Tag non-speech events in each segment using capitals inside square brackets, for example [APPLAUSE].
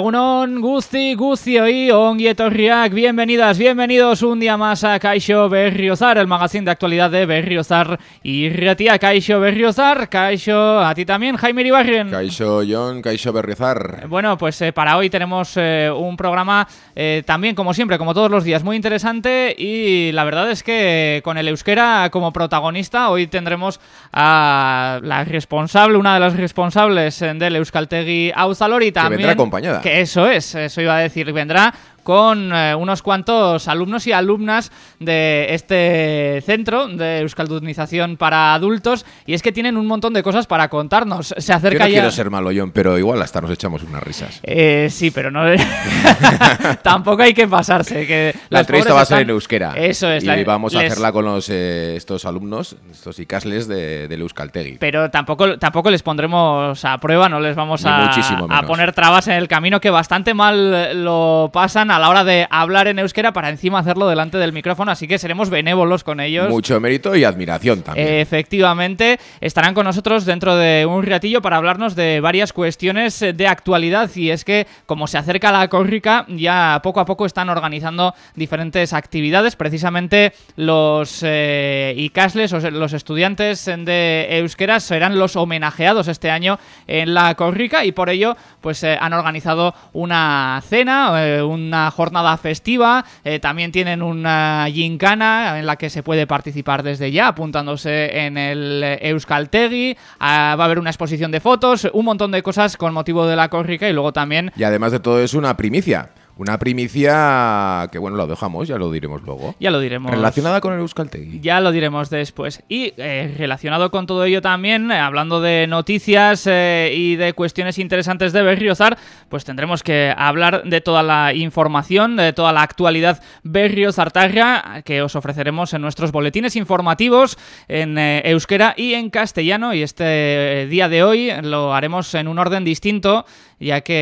Egunon, Gusti, Gustioi, ongi etorriak, bienvenidas, bienvenidos un día más a Kaixo Berriozar, el magazine de actualidad de Berriozar y Retia, Kaixo Berriozar, Kaixo, a ti también, Jaime Iribarren. Kaixo John, Kaixo Berriozar. Bueno, pues eh, para hoy tenemos eh, un programa eh, también, como siempre, como todos los días, muy interesante y la verdad es que con el euskera como protagonista, hoy tendremos a la responsable, una de las responsables del Euskaltegui Auzalori también. Que vendrá acompañada. Que eso es, eso iba a decir, vendrá con eh, unos cuantos alumnos y alumnas de este centro de euskaldunización para adultos y es que tienen un montón de cosas para contarnos. Se acerca Yo no ya... quiero ser malo, John, pero igual hasta nos echamos unas risas. Eh, sí, pero no... [LAUGHS] Tampoco hay que pasarse. Que La entrevista va a ser están- en euskera. Eso es. Y la- vamos a les- hacerla con los, eh, estos alumnos, estos icasles de, del Euskaltegui. Pero tampoco, tampoco les pondremos a prueba, no les vamos a, a poner trabas en el camino que bastante mal lo pasan a la hora de hablar en euskera para encima hacerlo delante del micrófono, así que seremos benévolos con ellos. Mucho mérito y admiración también. Efectivamente, estarán con nosotros dentro de un ratillo para hablarnos de varias cuestiones de actualidad y es que como se acerca la córrica ya poco a poco están organizando diferentes actividades, precisamente los eh, ICASLES, los estudiantes de euskera serán los homenajeados este año en la córrica y por ello pues eh, han organizado una cena, eh, una jornada festiva, eh, también tienen una gincana en la que se puede participar desde ya, apuntándose en el Euskaltegui, ah, va a haber una exposición de fotos, un montón de cosas con motivo de la córrica y luego también Y además de todo es una primicia. Una primicia que, bueno, lo dejamos, ya lo diremos luego. ya lo diremos. Relacionada con el Euskaltegui. Ya lo diremos después. Y eh, relacionado con todo ello también, eh, hablando de noticias eh, y de cuestiones interesantes de Berriozar, pues tendremos que hablar de toda la información, de toda la actualidad berriozartarra que os ofreceremos en nuestros boletines informativos en euskera y en castellano. Y este día de hoy lo haremos en un orden distinto ya que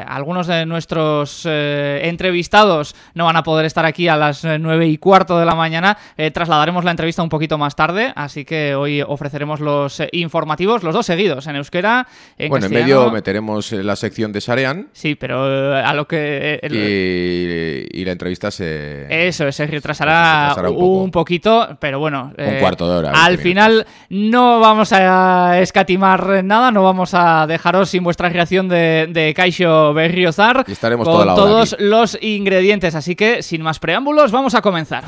eh, algunos de nuestros eh, entrevistados no van a poder estar aquí a las eh, nueve y cuarto de la mañana. Eh, trasladaremos la entrevista un poquito más tarde, así que hoy ofreceremos los eh, informativos, los dos seguidos, en euskera, en bueno, en medio meteremos eh, la sección de Sarean Sí, pero eh, a lo que... eh, el- y, y la entrevista se... Eso, se retrasará, Se retrasará un poquito, pero bueno. Un cuarto de hora, Al 20 final no vamos a escatimar nada, no vamos a dejaros sin vuestra reacción de, de Kaixo Berriozar. Y estaremos con toda la hora todos aquí. los ingredientes. Así que, sin más preámbulos, vamos a comenzar.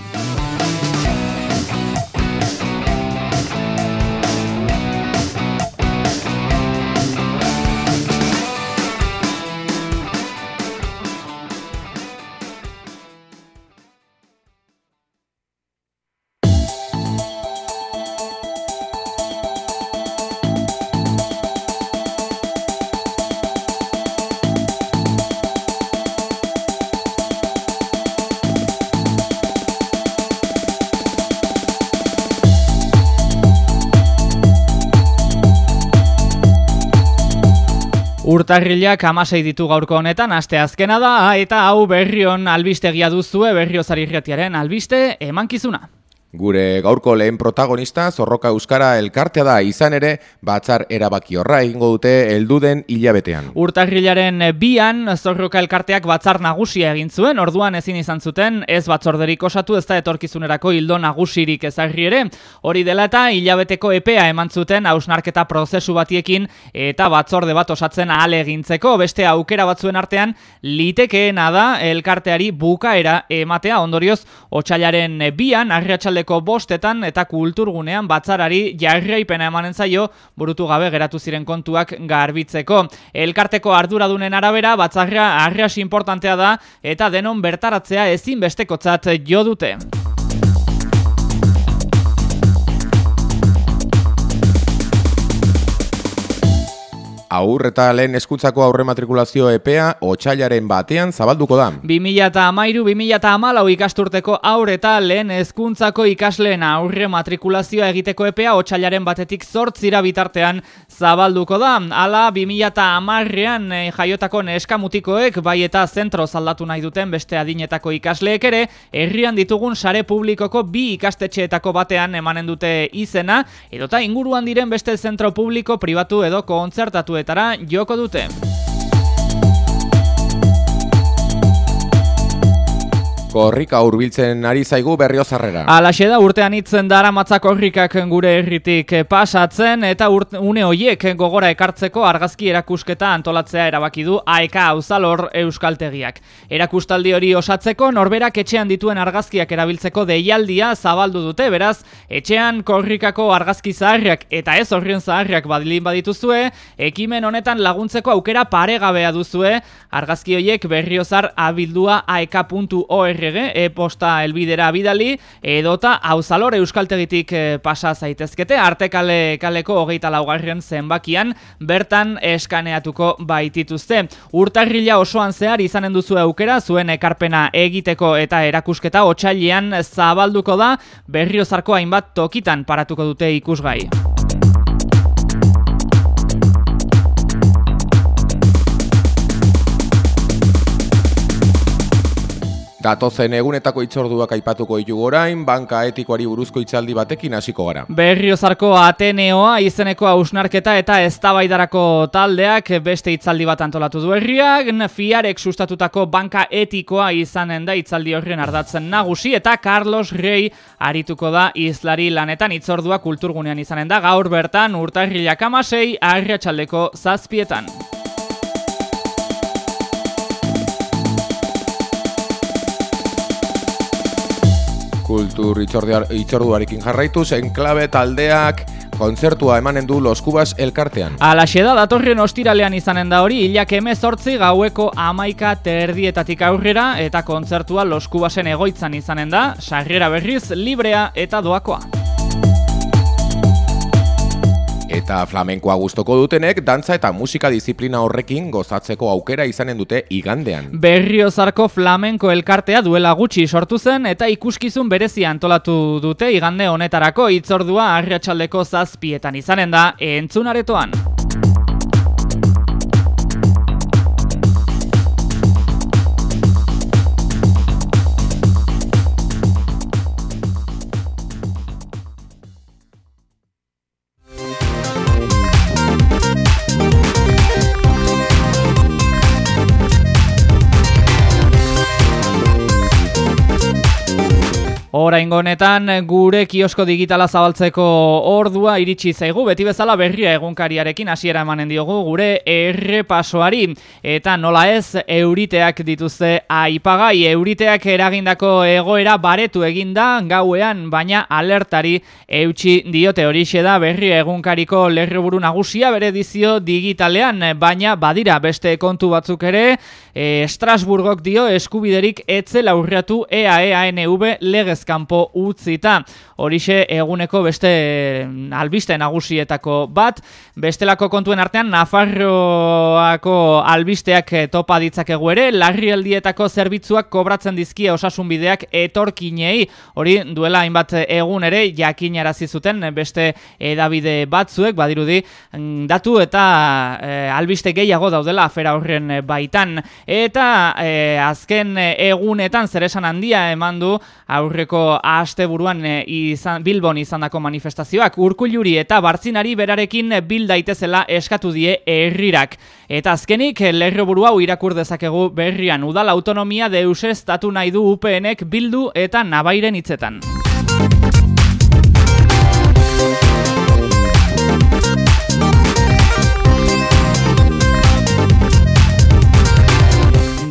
Urtarrilak amasei ditu gaurko honetan, aste azkena da, eta hau berrion albistegia duzue berriozari irretiaren albiste emankizuna. Gure gaurko lehen protagonista Zorroka Euskara elkartea da izan ere batzar erabaki horra egingo dute helduden hilabetean. Urtarrilaren bian, Zorroka elkarteak batzar nagusia egin zuen, orduan ezin izan zuten, ez batzorderik osatu ez da etorkizunerako hildo nagusirik ezagri ere. Hori dela eta hilabeteko epea eman zuten hausnarketa prozesu batiekin eta batzorde bat osatzen ahal egintzeko, beste aukera batzuen artean litekeena da elkarteari bukaera ematea ondorioz otxailaren bian, arriatxaldeko bostetan eta kulturgunean batzarari jarraipena emanen zaio burutu gabe geratu ziren kontuak garbitzeko. Elkarteko arduradunen arabera batzarra arras importantea da eta denon bertaratzea ezinbestekotzat jo dute. Aur eta lehen eskuntzako aurre matrikulazio epea otxailaren batean zabalduko da. 2013-2014 ikasturteko aur eta lehen hezkuntzako ikasleen aurre matrikulazioa egiteko epea otxailaren batetik zortzira bitartean zabalduko da. Hala 2010ean eh, jaiotako neskamutikoek bai eta zentro zaldatu nahi duten beste adinetako ikasleek ere herrian ditugun sare publikoko bi ikastetxeetako batean emanen dute izena edota inguruan diren beste zentro publiko pribatu edo kontzertatuetara joko dute. Korrika hurbiltzen ari zaigu berriozarrera. Alaxe da urtean itzen dara matzak korrikak gure herritik pasatzen eta une hoiek gogora ekartzeko argazki erakusketa antolatzea erabaki du AEK Auzalor Euskaltegiak. Erakustaldi hori osatzeko norberak etxean dituen argazkiak erabiltzeko deialdia zabaldu dute, beraz, etxean korrikako argazki zaharriak eta ez horrien zaharriak badilin badituzue, ekimen honetan laguntzeko aukera paregabea duzue, argazki horiek berriozar abildua aek.org e-posta elbidera bidali, edota auzalor euskaltegitik eh, pasa zaitezkete, artekale kaleko hogeita laugarren zenbakian, bertan eskaneatuko baitituzte. Urtarrila osoan zehar izanen duzu aukera, zuen ekarpena egiteko eta erakusketa otxailean zabalduko da, berriozarko hainbat tokitan paratuko dute ikusgai. Datozen egunetako itzorduak aipatuko ditugu orain, banka etikoari buruzko itzaldi batekin hasiko gara. Berriozarko Ateneoa izeneko ausnarketa eta eztabaidarako taldeak beste itzaldi bat antolatu du herriak, fiarek sustatutako banka etikoa izanen da itzaldi horren ardatzen nagusi eta Carlos Rey arituko da izlari lanetan itzordua kulturgunean izanen da gaur bertan urtarrilak amasei arriatxaldeko zazpietan. Kultur itzorduarekin jarraitu, zen klabe taldeak kontzertua emanen du Los Cubas elkartean. Alaxe da, datorren ostiralean izanen da hori, hilak emezortzi gaueko amaika terdietatik aurrera eta kontzertua Los Cubasen egoitzan izanen da, sarrera berriz, librea eta doakoa. Eta flamenkoa gustoko dutenek dantza eta musika disiplina horrekin gozatzeko aukera izanen dute igandean. Berriozarko flamenko elkartea duela gutxi sortu zen eta ikuskizun berezia antolatu dute igande honetarako itzordua arriatxaldeko zazpietan izanen da entzunaretoan. Oraingo honetan gure kiosko digitala zabaltzeko ordua iritsi zaigu. Beti bezala berria egunkariarekin hasiera emanen diogu gure errepasoari. Eta nola ez euriteak dituzte aipagai. Euriteak eragindako egoera baretu eginda gauean baina alertari eutsi diote. Horixe da berria egunkariko lerroburu nagusia bere edizio digitalean baina badira beste kontu batzuk ere. E, Strasburgok dio eskubiderik etzela urriatu EAEANV legez kanpo utzita. Horixe eguneko beste mm, albiste nagusietako bat, bestelako kontuen artean Nafarroako albisteak eh, topa ditzakegu ere, larrialdietako zerbitzuak kobratzen dizkie osasunbideak etorkinei, hori duela hainbat egun ere jakinarazi zuten beste edabide batzuek, badirudi mm, datu eta e, albiste gehiago daudela afera horren baitan. Eta e, azken egunetan zeresan handia eman du aurreko asteburuan e, izan, Bilbon izandako manifestazioak urkuluri eta bartzinari berarekin bil daitezela eskatu die herrirak. Eta azkenik lerro buru hau irakur dezakegu berrian udal autonomia deus estatu nahi du UPNek bildu eta nabairen hitzetan.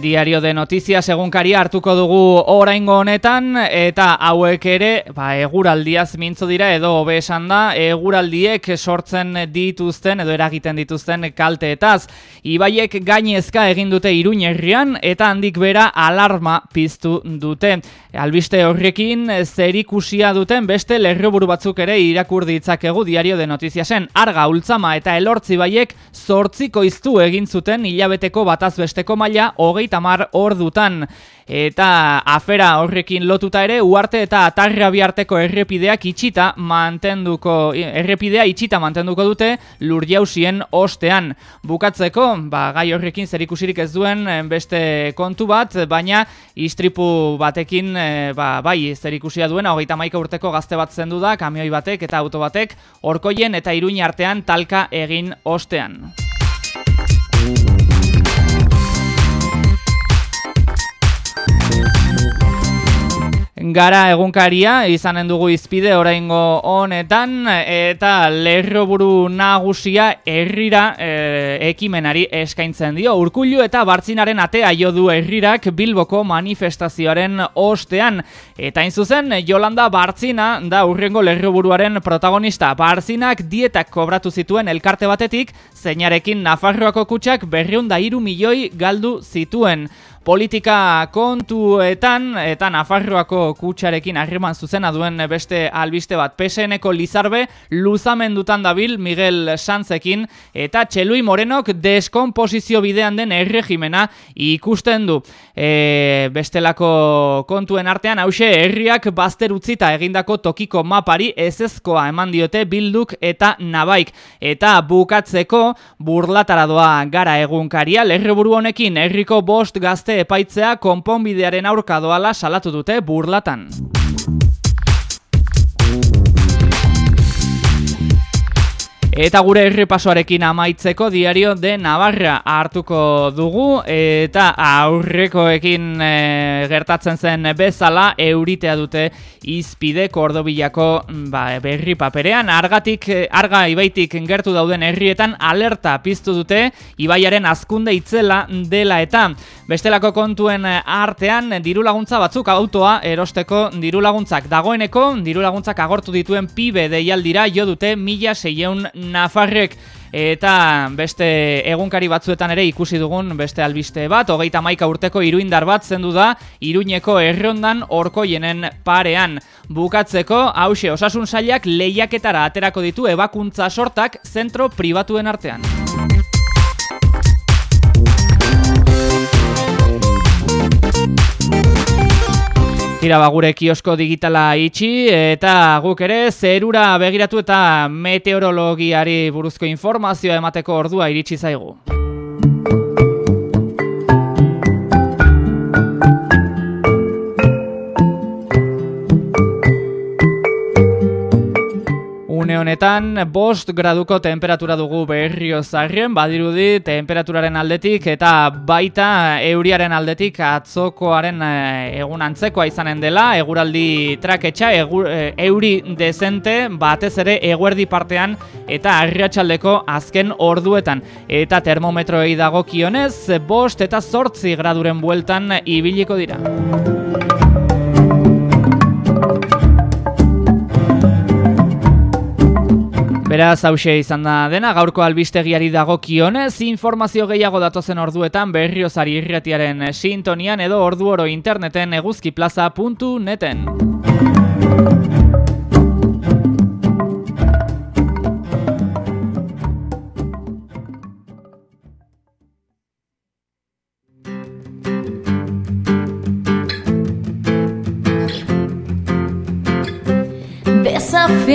Diario de Noticias egunkari hartuko dugu oraingo honetan eta hauek ere ba, eguraldiaz mintzo dira edo hobe esan da eguraldiek sortzen dituzten edo eragiten dituzten kalteetaz. Ibaiek gainezka egin dute Iruin eta handik bera alarma piztu dute. Albiste horrekin zerikusia duten beste lerroburu batzuk ere irakur ditzakegu Diario de Noticiasen arga ultzama eta elortzi baiek zortziko iztu egin zuten hilabeteko bataz besteko maila hogei tamar ordutan eta afera horrekin lotuta ere uarte eta atarra biarteko errepideak itxita mantenduko errepidea itxita mantenduko dute lurjausien ostean bukatzeko ba, gai horrekin zerikusirik ez duen eh, beste kontu bat baina istripu batekin eh, ba, bai zerikusia duena hogeita maika urteko gazte bat zendu da kamioi batek eta auto batek orkoien eta iruin artean talka egin ostean. Gara egunkaria izanen dugu izpide oraingo honetan eta lerroburu nagusia herrira e, ekimenari eskaintzen dio. Urkullu eta Bartzinaren atea jo du herrirak Bilboko manifestazioaren ostean eta in zuzen Jolanda Bartzina da urrengo lerroburuaren protagonista. Bartzinak dietak kobratu zituen elkarte batetik zeinarekin Nafarroako kutsak berriunda iru milioi galdu zituen politika kontuetan eta Nafarroako kutsarekin harreman zuzena duen beste albiste bat PSNeko Lizarbe luzamendutan dabil Miguel Santzekin eta Txelui Morenok deskomposizio bidean den erregimena ikusten du. E, bestelako kontuen artean hause herriak bazter utzita egindako tokiko mapari ezezkoa eman diote bilduk eta nabaik. Eta bukatzeko burlatara doa gara egunkaria lerreburu honekin herriko bost gazte epaitzea konponbidearen aurka doala salatu dute burlatan. Eta gure errepasoarekin amaitzeko diario de Navarra hartuko dugu. Eta aurrekoekin e, gertatzen zen bezala euritea dute izpide kordobilako ba, berri paperean. Argatik, arga ibaitik gertu dauden herrietan alerta piztu dute ibaiaren azkunde itzela dela eta. Bestelako kontuen artean diru laguntza batzuk autoa erosteko diru laguntzak. Dagoeneko diru laguntzak agortu dituen pibe deialdira jo dute mila seieun Nafarrek eta beste egunkari batzuetan ere ikusi dugun beste albiste bat, hogeita maika urteko iruindar bat zendu da, iruñeko errondan orkoienen parean. Bukatzeko, hause osasun zailak lehiaketara aterako ditu ebakuntza sortak zentro pribatuen artean. Tira ba, gure kiosko digitala itxi eta guk ere zerura begiratu eta meteorologiari buruzko informazioa emateko ordua iritsi zaigu. Honetan bost graduko temperatura dugu berrio zarrien, badirudi temperaturaren aldetik eta baita euriaren aldetik atzokoaren eh, egun antzekoa izanen dela, eguraldi traketxa, eh, euri dezente batez ere eguerdi partean eta arriatxaldeko azken orduetan. Eta termometroei dago kionez, bost eta zortzi graduren bueltan ibiliko dira. Beraz, hause izan da dena, gaurko albistegiari dago kionez, informazio gehiago datozen orduetan berriozari irretiaren sintonian edo ordu oro interneten eguzkiplaza.neten.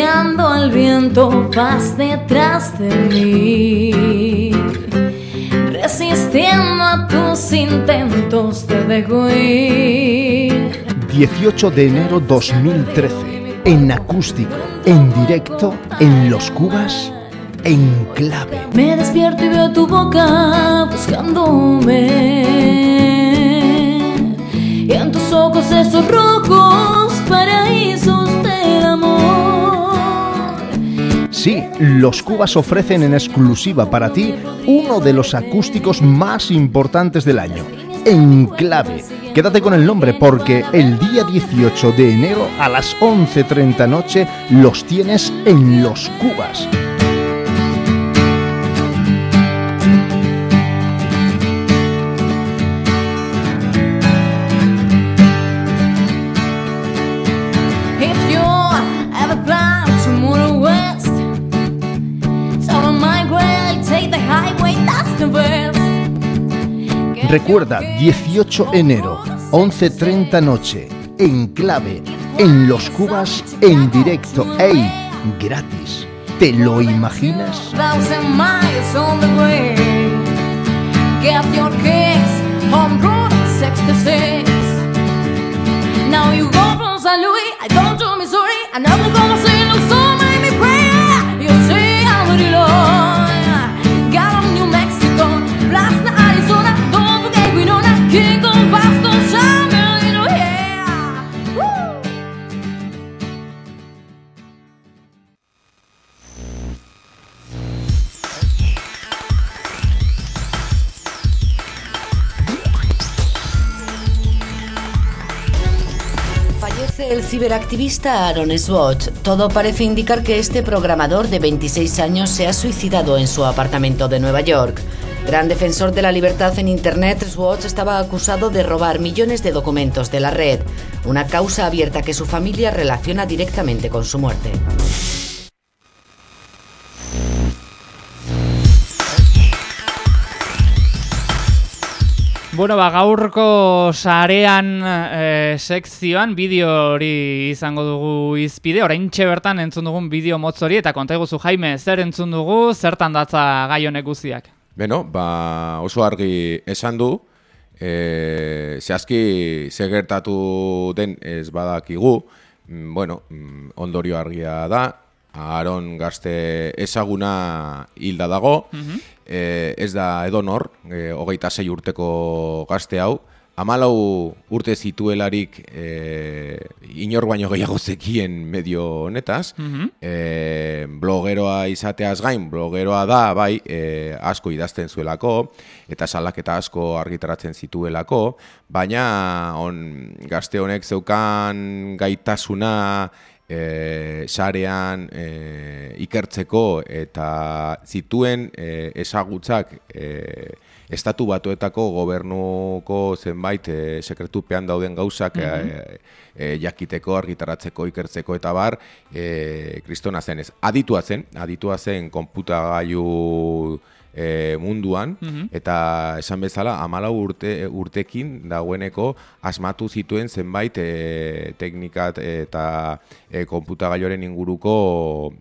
al viento, vas detrás de mí. Resistiendo a tus intentos de dejo 18 de enero 2013, en acústico, en directo, en Los Cubas, en clave. Me despierto y veo tu boca buscándome. Y en tus ojos esos rojos paraísos Sí, los Cubas ofrecen en exclusiva para ti uno de los acústicos más importantes del año, Enclave. Quédate con el nombre porque el día 18 de enero a las 11.30 noche los tienes en Los Cubas. Recuerda, 18 enero, 11.30 noche, en clave, en Los Cubas, en directo, ¡ey! Gratis. ¿Te lo imaginas? Now you go from San Luis, I go to Missouri, and I'm gonna say, ciberactivista Aaron Swatch, todo parece indicar que este programador de 26 años se ha suicidado en su apartamento de Nueva York. Gran defensor de la libertad en Internet, Swatch estaba acusado de robar millones de documentos de la red, una causa abierta que su familia relaciona directamente con su muerte. Bueno, ba, gaurko sarean e, sekzioan bideo hori izango dugu izpide, orain bertan entzun dugun bideo motz hori, eta konta eguzu Jaime, zer entzun dugu, zertan datza gai honek guziak? Beno, ba, oso argi esan du, e, zehazki segertatu den ez badakigu, mm, bueno, mm, ondorio argia da, Aaron gazte ezaguna hilda dago, e, ez da edonor, e, hogeita sei urteko gazte hau, amalau urte zituelarik e, inor baino gehiago zekien medio honetaz, e, blogeroa izateaz gain, blogeroa da, bai, e, asko idazten zuelako, eta salaketa asko argitaratzen zituelako, baina on, gazte honek zeukan gaitasuna, e, sarean e, ikertzeko eta zituen e, esagutzak e, estatu batuetako gobernuko zenbait e, sekretupean dauden gauzak mm jakiteko, argitaratzeko, ikertzeko eta bar e, kristona zen ez. Aditua zen, aditua zen konputagailu e, munduan, mhm. eta esan bezala, amala urte, urtekin dagoeneko asmatu zituen zenbait e, teknikat eta e, konputagailoren inguruko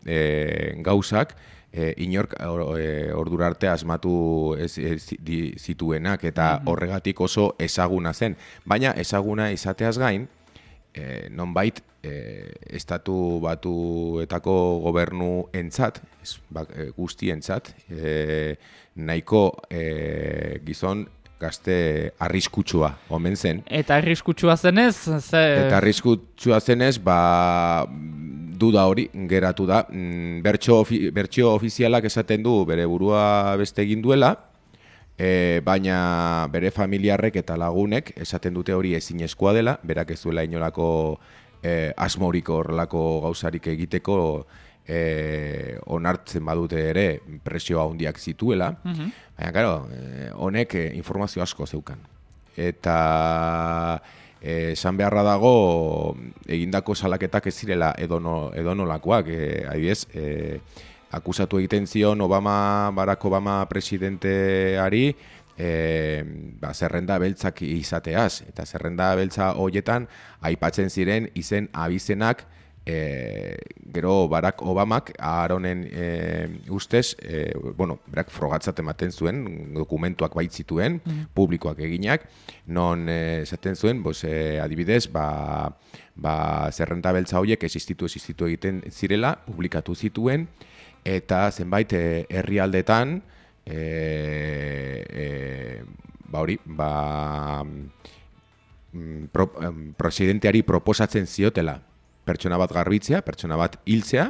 e, gauzak, e, inork e, ordurarte asmatu ez, zituenak, eta mhm. horregatik oso ezaguna zen. Baina ezaguna izateaz gain, e, nonbait e, estatu batuetako gobernu entzat, ez, ba, e, guzti entzat, e, nahiko e, gizon gazte arriskutsua omen zen. Eta arriskutsua zenez? Ze... Eta arriskutsua zenez, ba, duda hori geratu da. Mm, bertso, ofi, bertso ofizialak esaten du bere burua beste egin duela, E, baina bere familiarrek eta lagunek esaten dute hori ezin eskoa dela, berak ez duela inolako e, asmoriko horrelako gauzarik egiteko e, onartzen badute ere presioa handiak zituela. Mm Baina, karo, e, honek e, informazio asko zeukan. Eta esan beharra dago egindako salaketak ez zirela edono, edonolakoak. E, Adibidez, e, akusatu egiten zion Obama, Barack Obama presidenteari e, ba, zerrenda beltzak izateaz. Eta zerrenda beltza hoietan aipatzen ziren izen abizenak e, gero Barack Obamak Aaronen e, ustez, e, bueno, berak frogatzat ematen zuen, dokumentuak baitzituen, mm. publikoak eginak, non esaten zuen, bos, e, adibidez, ba, ba, zerrenda beltza horiek existitu existitu egiten zirela, publikatu zituen, eta zenbait herrialdetan e, e, ba hori, ba mm, pro, presidenteari proposatzen ziotela pertsona bat garbitzea, pertsona bat hiltzea,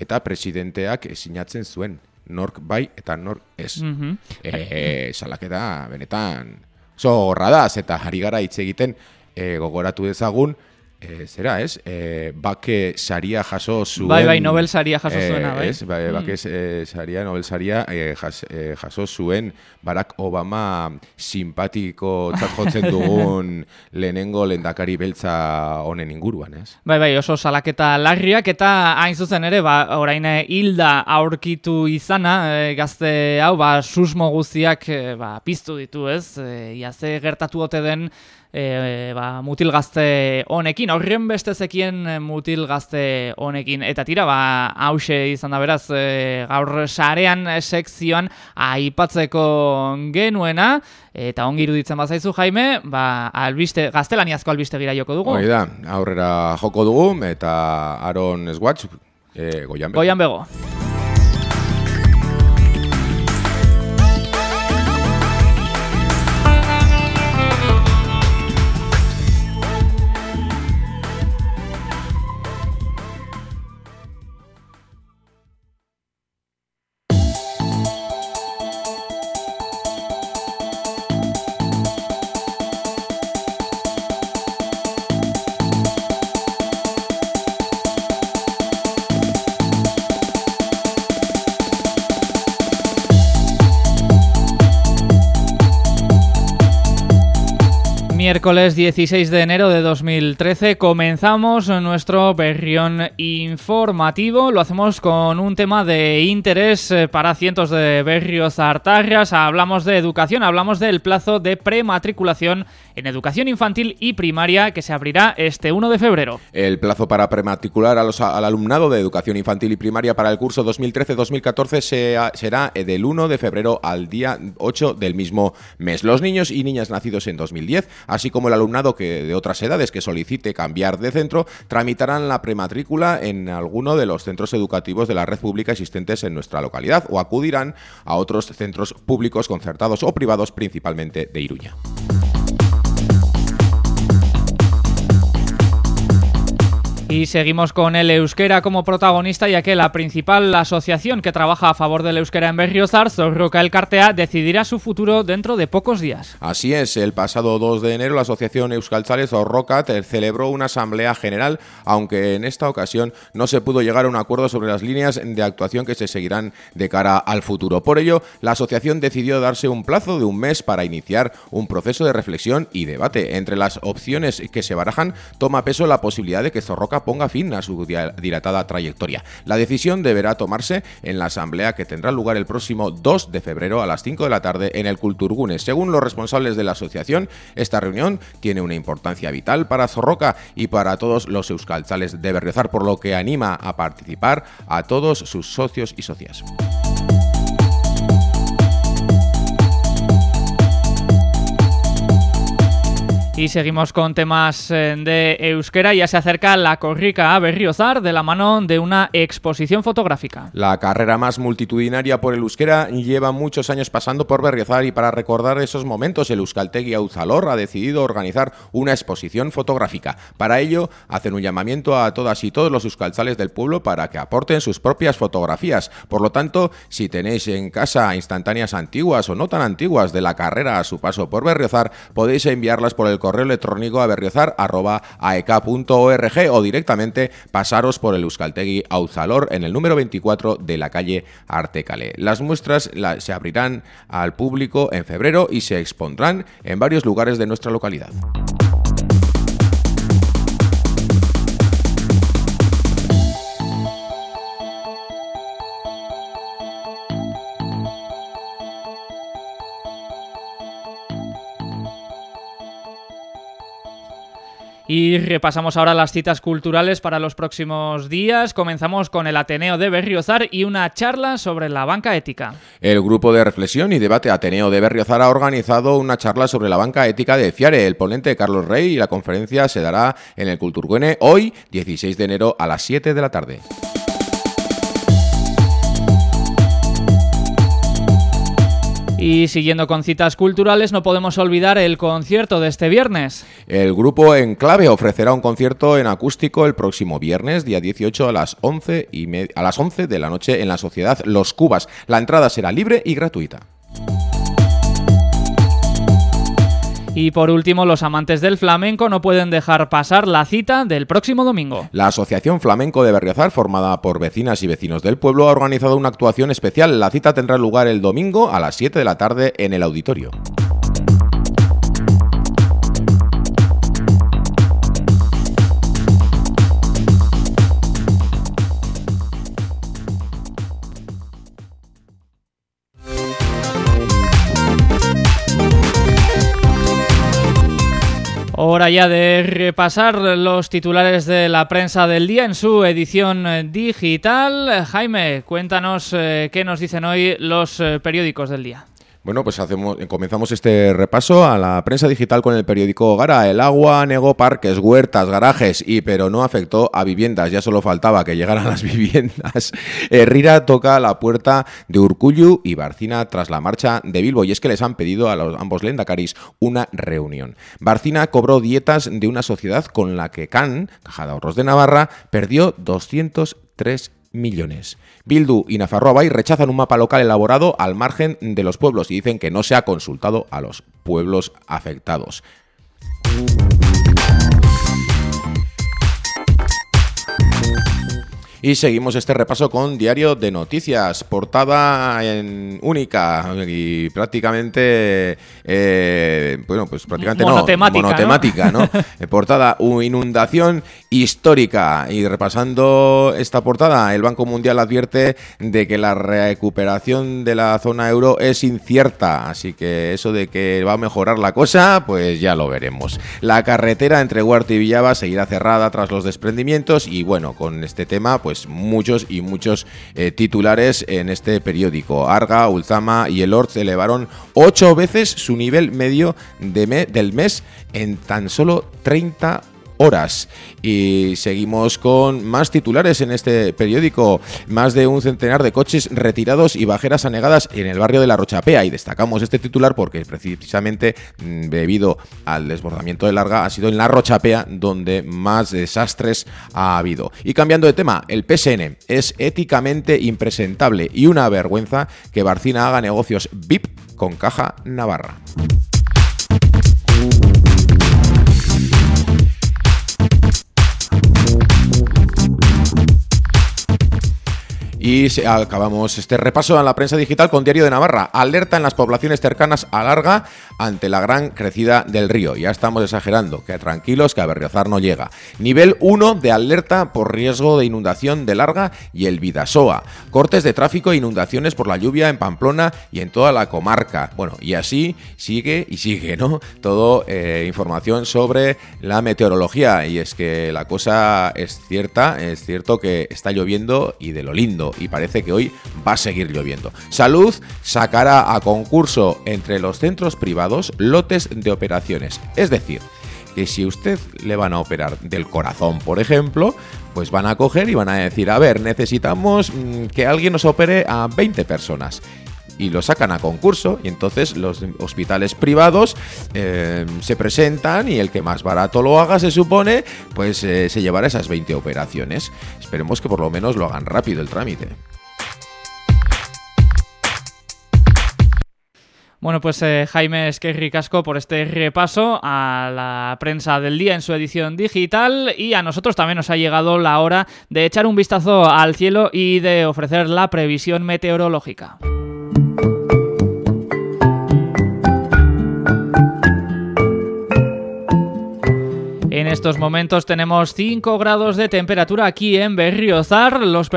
eta presidenteak esinatzen zuen, nork bai eta nork ez. Mm -hmm. e, salaketa, benetan, zo horradaz, eta ari gara hitz egiten, e, gogoratu dezagun, E, zera, ez? E, bake saria jaso zuen... Bai, bai, Nobel saria jaso e, zuena, bai. Ez, bai, mm. bake e, saria, Nobel saria e, jas, e, jaso zuen Barack Obama simpatiko txatjotzen [LAUGHS] dugun lehenengo lendakari beltza honen inguruan, ez? Bai, bai, oso salaketa larriak eta hain zuzen ere, ba, orain hilda aurkitu izana, e, gazte hau, ba, susmo guztiak e, ba, piztu ditu, ez? E, iaze gertatu ote den e, ba, mutil gazte honekin, horren beste zekien mutil gazte honekin. Eta tira, ba, hause izan da beraz, e, gaur sarean sekzioan aipatzeko genuena, eta ongi iruditzen bazaizu Jaime, ba, albiste, gaztelaniazko albiste gira joko dugu. Hoi da, aurrera joko dugu, eta Aaron Swatch, e, goian bego. Goian bego. Miércoles 16 de enero de 2013 comenzamos nuestro berrión informativo. Lo hacemos con un tema de interés eh, para cientos de berrios artarras. Hablamos de educación, hablamos del plazo de prematriculación en educación infantil y primaria que se abrirá este 1 de febrero. El plazo para prematricular al alumnado de educación infantil y primaria para el curso 2013-2014 será del 1 de febrero al día 8 del mismo mes. Los niños y niñas nacidos en 2010, así como el alumnado que de otras edades que solicite cambiar de centro, tramitarán la prematrícula en alguno de los centros educativos de la red pública existentes en nuestra localidad o acudirán a otros centros públicos concertados o privados, principalmente de Iruña. Y seguimos con el euskera como protagonista, ya que la principal asociación que trabaja a favor del euskera en Berriozar, Zorroca El Cartea, decidirá su futuro dentro de pocos días. Así es, el pasado 2 de enero la asociación Euskaltzales Zorroca celebró una asamblea general, aunque en esta ocasión no se pudo llegar a un acuerdo sobre las líneas de actuación que se seguirán de cara al futuro. Por ello, la asociación decidió darse un plazo de un mes para iniciar un proceso de reflexión y debate. Entre las opciones que se barajan, toma peso la posibilidad de que Zorroca ponga fin a su dilatada trayectoria. La decisión deberá tomarse en la asamblea que tendrá lugar el próximo 2 de febrero a las 5 de la tarde en el Culturgunes. Según los responsables de la asociación, esta reunión tiene una importancia vital para Zorroca y para todos los euskaltzales de Berriozar, por lo que anima a participar a todos sus socios y socias. Y seguimos con temas eh, de euskera. Ya se acerca la Corrica a Berriozar de la mano de una exposición fotográfica. La carrera más multitudinaria por el euskera lleva muchos años pasando por Berriozar y para recordar esos momentos el Euskaltegui Auzalor ha decidido organizar una exposición fotográfica. Para ello hacen un llamamiento a todas y todos los euskaltzales del pueblo para que aporten sus propias fotografías. Por lo tanto, si tenéis en casa instantáneas antiguas o no tan antiguas de la carrera a su paso por Berriozar, podéis enviarlas por el correo correo electrónico a berriozar.aek.org o directamente pasaros por el Euskaltegui Auzalor en el número 24 de la calle Artecale. Las muestras se abrirán al público en febrero y se expondrán en varios lugares de nuestra localidad. Y repasamos ahora las citas culturales para los próximos días. Comenzamos con el Ateneo de Berriozar y una charla sobre la banca ética. El grupo de reflexión y debate Ateneo de Berriozar ha organizado una charla sobre la banca ética de Fiare. El ponente Carlos Rey y la conferencia se dará en el Culturguene hoy, 16 de enero, a las 7 de la tarde. Y siguiendo con citas culturales, no podemos olvidar el concierto de este viernes. El grupo Enclave ofrecerá un concierto en acústico el próximo viernes, día 18 a las 11, y a las 11 de la noche en la Sociedad Los Cubas. La entrada será libre y gratuita. Y por último, los amantes del flamenco no pueden dejar pasar la cita del próximo domingo. La Asociación Flamenco de Berriozar, formada por vecinas y vecinos del pueblo, ha organizado una actuación especial. La cita tendrá lugar el domingo a las 7 de la tarde en el auditorio. Hora ya de repasar los titulares de la prensa del día en su edición digital. Jaime, cuéntanos eh, qué nos dicen hoy los eh, periódicos del día. Bueno, pues hacemos, comenzamos este repaso a la prensa digital con el periódico Gara. El agua negó parques, huertas, garajes, y pero no afectó a viviendas. Ya solo faltaba que llegaran las [LAUGHS] viviendas. Herrera toca la puerta de Urcullu y Barcina tras la marcha de Bilbo. Y es que les han pedido a los, ambos lendacaris una reunión. Barcina cobró dietas de una sociedad con la que Can, Caja de Ahorros de Navarra, perdió 203 millones. Bildu y Nafarroa rechazan un mapa local elaborado al margen de los pueblos y dicen que no se ha consultado a los pueblos afectados. Y seguimos este repaso con Diario de Noticias, portada en única y prácticamente, eh, bueno, pues prácticamente Monotemática, no, monotemática, ¿no? [LAUGHS] Eh, portada, inundación histórica. Y repasando esta portada, el Banco Mundial advierte de que la recuperación de la zona euro es incierta, así que eso de que va a mejorar la cosa, pues ya lo veremos. La carretera entre Huerta y Villaba seguirá cerrada tras los desprendimientos y bueno, con este tema, pues muchos y muchos eh, titulares en este periódico. Arga, Ulzama y el Orz elevaron ocho veces su nivel medio de del mes en tan solo 30 horas. Y seguimos con más titulares en este periódico. Más de un centenar de coches retirados y bajeras anegadas en el barrio de la Rochapea. Y destacamos este titular porque precisamente mm, debido al desbordamiento de Larga ha sido en la Rochapea donde más desastres ha habido. Y cambiando de tema, el PSN es éticamente impresentable y una vergüenza que Barcina haga negocios VIP con Caja Navarra. Y se- acabamos este repaso a la prensa digital con Diario de Navarra. Alerta en las poblaciones cercanas a Larga ante la gran crecida del río. Ya estamos exagerando, que tranquilos que a Berriozar no llega. Nivel 1 de alerta por riesgo de inundación de Larga y el Vidasoa. Cortes de tráfico e inundaciones por la lluvia en Pamplona y en toda la comarca. Bueno, y así sigue y sigue, ¿no? Todo eh, información sobre la meteorología. Y es que la cosa es cierta, es cierto que está lloviendo y de lo lindo. Y parece que hoy va a seguir lloviendo. Salud sacará a concurso entre los centros privados lotes de operaciones. Es decir, que si usted le van a operar del corazón, por ejemplo, pues van a coger y van a decir, a ver, necesitamos mm, que alguien nos opere a 20 personas. Y lo sacan a concurso y entonces los hospitales privados eh, se presentan y el que más barato lo haga, se supone, pues eh, se llevará esas 20 operaciones. Esperemos que por lo menos lo hagan rápido el trámite. Bueno, pues eh, Jaime Esquerri Casco por este repaso a la prensa del día en su edición digital y a nosotros también nos ha llegado la hora de echar un vistazo al cielo y de ofrecer la previsión meteorológica. En estos momentos tenemos 5 grados de temperatura aquí en Berriozar. Los,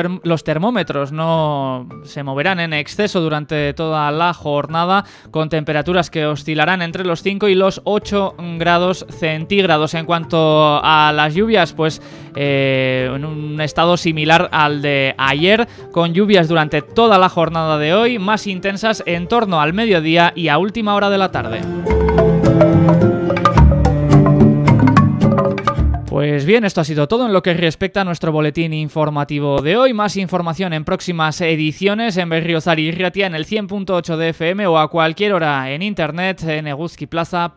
termómetros no se moverán en exceso durante toda la jornada, con temperaturas que oscilarán entre los 5 y los 8 grados centígrados. En cuanto a las lluvias, pues eh, en un estado similar al de ayer, con lluvias durante toda la jornada de hoy, más intensas en torno al mediodía y a última hora de la tarde. Pues bien, esto ha sido todo en lo que respecta a nuestro boletín informativo de hoy. Más información en próximas ediciones en Berriozar y Riatia en el 100.8 de FM o a cualquier hora en internet en eguzquiplaza-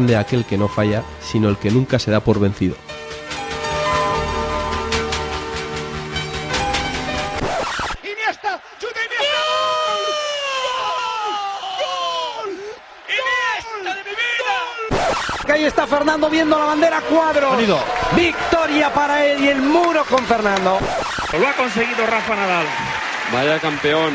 grande aquel que no falla, sino el que nunca se da por vencido. Iniesta, chuta Iniesta. ¡Gol! ¡Iniesta de mi vida! Que ahí está Fernando viendo la bandera cuadro. Victoria para él y el muro con Fernando. Lo ha conseguido Rafa Nadal. Vaya campeón.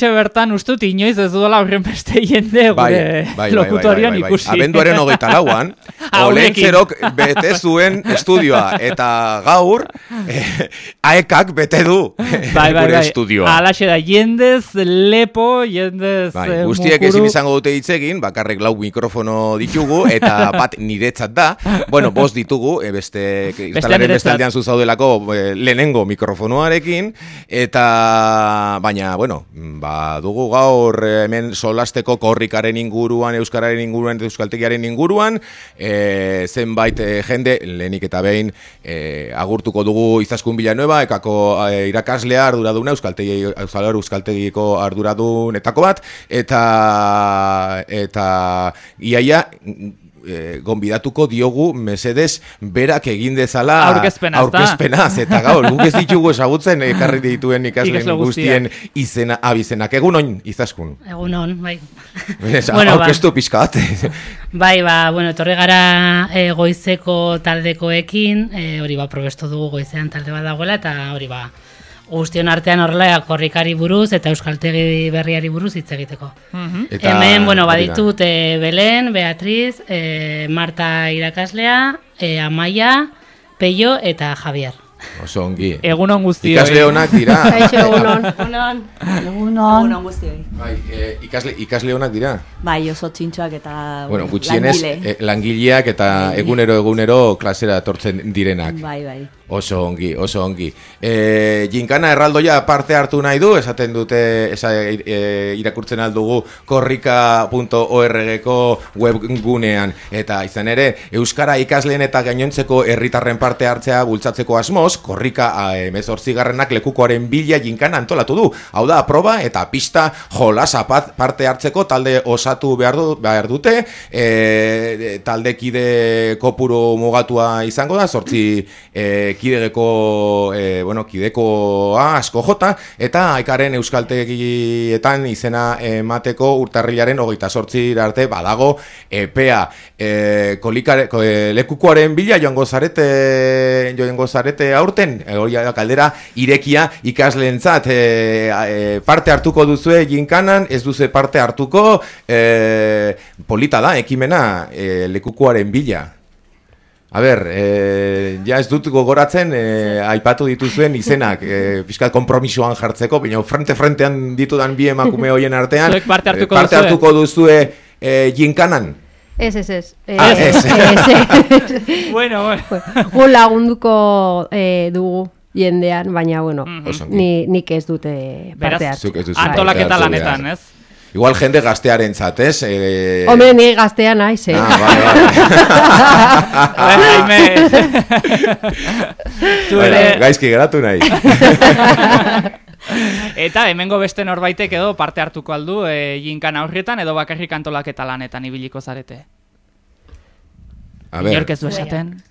oraintxe bertan ustut inoiz ez dudala horren beste jende bai, gure bai, bai, bai, lokutorion bai, bai. ikusi. Abenduaren hogeita lauan, [LAUGHS] Ah, Olentzerok bete [LAUGHS] zuen estudioa, eta gaur eh, aekak bete du. Bai, bai, bai. estudioa. Alaxe da, jendez lepo, jendez bai, eh, Guztiek ezin izango dute hitzegin, bakarrek lau mikrofono ditugu, eta [LAUGHS] bat niretzat da, bueno, bost ditugu, eh, beste, instalaren beste aldean zuzaudelako eh, lehenengo mikrofonoarekin, eta baina, bueno, ba, dugu gaur eh, hemen solasteko korrikaren inguruan, euskararen inguruan, euskaltegiaren inguruan, e, Eh, zenbait e, jende, lehenik eta behin e, agurtuko dugu izaskun bila nueva, ekako e, irakaslea arduraduna, euskaltegi, euskaltegiko arduradunetako bat, eta, eta iaia eh, gonbidatuko diogu mesedez berak egin dezala aurkezpenaz eta gaur guk ez ditugu ezagutzen ekarri ah. dituen ikasleen guztien izena abizenak. Egun oin izaskun. Egun on bai. [LAUGHS] Bueno, ba. aurkeztu ba. pizka [LAUGHS] bai ba bueno etorri gara eh, goizeko taldekoekin eh, hori ba probestu dugu goizean talde bat dagoela eta hori ba guztion artean horrela korrikari buruz eta euskaltegi berriari buruz hitz egiteko. Mm -hmm. Hemen, bueno, baditut eh, e, Belen, Beatriz, e, Marta irakaslea, e, Amaia, Peio eta Javier. Oso ongi. Egun guztioi. Ikasle onak dira. [LAUGHS] Kaixo egun on. Egun on. Guztioi. Bai, eh, ikasle ikasle onak dira. Bai, oso txintxoak eta bueno, gutxienez, langile. eh, langileak eta egunero egunero klasera etortzen direnak. Bai, bai. Oso ongi, oso ongi. E, jinkana erraldoia parte hartu nahi du, esaten dute, esa, e, irakurtzen aldugu korrika.org-ko webgunean. Eta izan ere, Euskara ikasleen eta gainontzeko herritarren parte hartzea bultzatzeko asmoz, korrika emezortzigarrenak lekukoaren bila jinkana antolatu du. Hau da, proba eta pista jolasa parte hartzeko talde osatu behar, du, behar dute, e, taldekide kopuru mugatua izango da, sortzi e, kidegeko, e, bueno, kidekoa asko jota, eta aikaren euskaltegietan izena emateko urtarrilaren hogeita sortzi arte badago epea. E, kolikare, ko, e, lekukoaren bila joango zarete, joango zarete aurten, e, hori kaldera irekia ikasleentzat e, e, parte hartuko duzue jinkanan, ez duze parte hartuko, e, polita da, ekimena e, lekukoaren bila. A ber, e, ja ez dut gogoratzen e, aipatu dituzuen izenak e, pixkat kompromisoan jartzeko, baina frente-frentean ditudan bi emakume [LAUGHS] hoien artean Zuek parte hartuko e, parte hartuko duzue e, jinkanan. Ez, ez, ez. Ah, ez. ez. [LAUGHS] Bueno, bueno. Gu lagunduko eh, dugu jendean, baina, bueno, Oso ongi. ni, nik ez dute Beraz, parte hartu. Duzu Antolaketa lanetan, ez? Igual jende gaztearen zatez. E, Hombre, ni gaztea naiz, eh? Ah, [LAUGHS] [LAUGHS] Bueno, ere- gaizki geratu nahi. [LAUGHS] Eta hemengo beste norbaitek edo parte hartuko aldu e, jinkana horretan edo bakarrik antolaketa lanetan ibiliko zarete. A ber. Inork ez du esaten.